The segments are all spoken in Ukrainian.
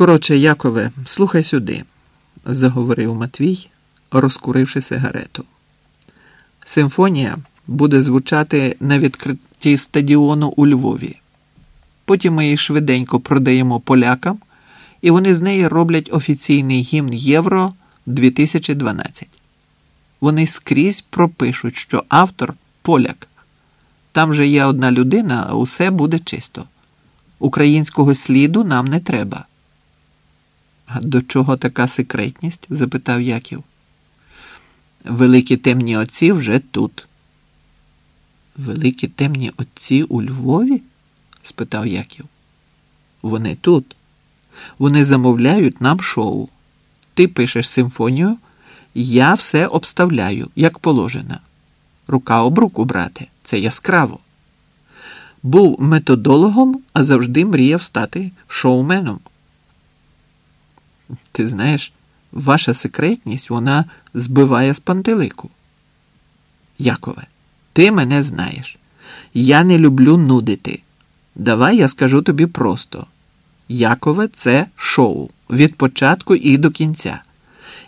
Коротше, Якове, слухай сюди, заговорив Матвій, розкуривши сигарету. Симфонія буде звучати на відкритті стадіону у Львові. Потім ми її швиденько продаємо полякам, і вони з неї роблять офіційний гімн Євро 2012. Вони скрізь пропишуть, що автор поляк. Там же є одна людина, а усе буде чисто. Українського сліду нам не треба. А до чого така секретність? запитав Яків. Великі темні отці вже тут. Великі темні отці у Львові? спитав Яків. Вони тут. Вони замовляють нам шоу. Ти пишеш симфонію, я все обставляю, як положено. Рука об руку, брате, це яскраво. Був методологом, а завжди мріяв стати шоуменом. Ти знаєш, ваша секретність вона збиває з пантелику. Якове, ти мене знаєш. Я не люблю нудити. Давай я скажу тобі просто: Якове це шоу від початку і до кінця.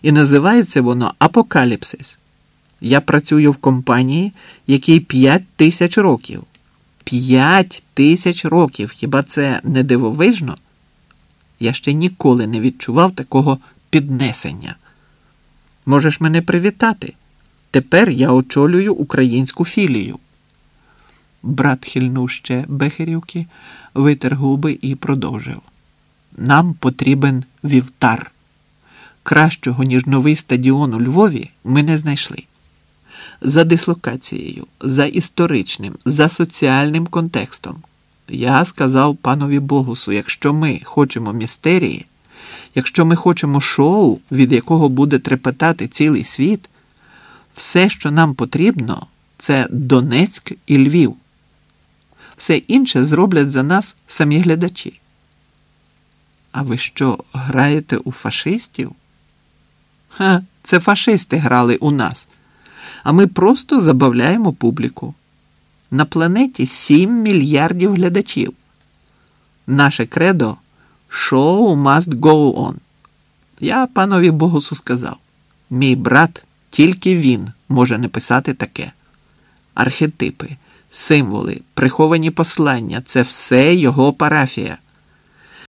І називається воно Апокаліпсис. Я працюю в компанії, якій 5 тисяч років. 5 тисяч років. Хіба це не дивовижно? Я ще ніколи не відчував такого піднесення. Можеш мене привітати. Тепер я очолюю українську філію. Брат хильнув ще бехерівки, витер губи і продовжив. Нам потрібен вівтар. Кращого, ніж новий стадіон у Львові, ми не знайшли. За дислокацією, за історичним, за соціальним контекстом. Я сказав панові Богусу, якщо ми хочемо містерії, якщо ми хочемо шоу, від якого буде трепетати цілий світ, все, що нам потрібно, це Донецьк і Львів. Все інше зроблять за нас самі глядачі. А ви що, граєте у фашистів? Ха, це фашисти грали у нас, а ми просто забавляємо публіку. На планеті 7 мільярдів глядачів. Наше кредо шоу must go on. Я панові Богусу сказав: мій брат, тільки він може написати таке. Архетипи, символи, приховані послання це все його парафія.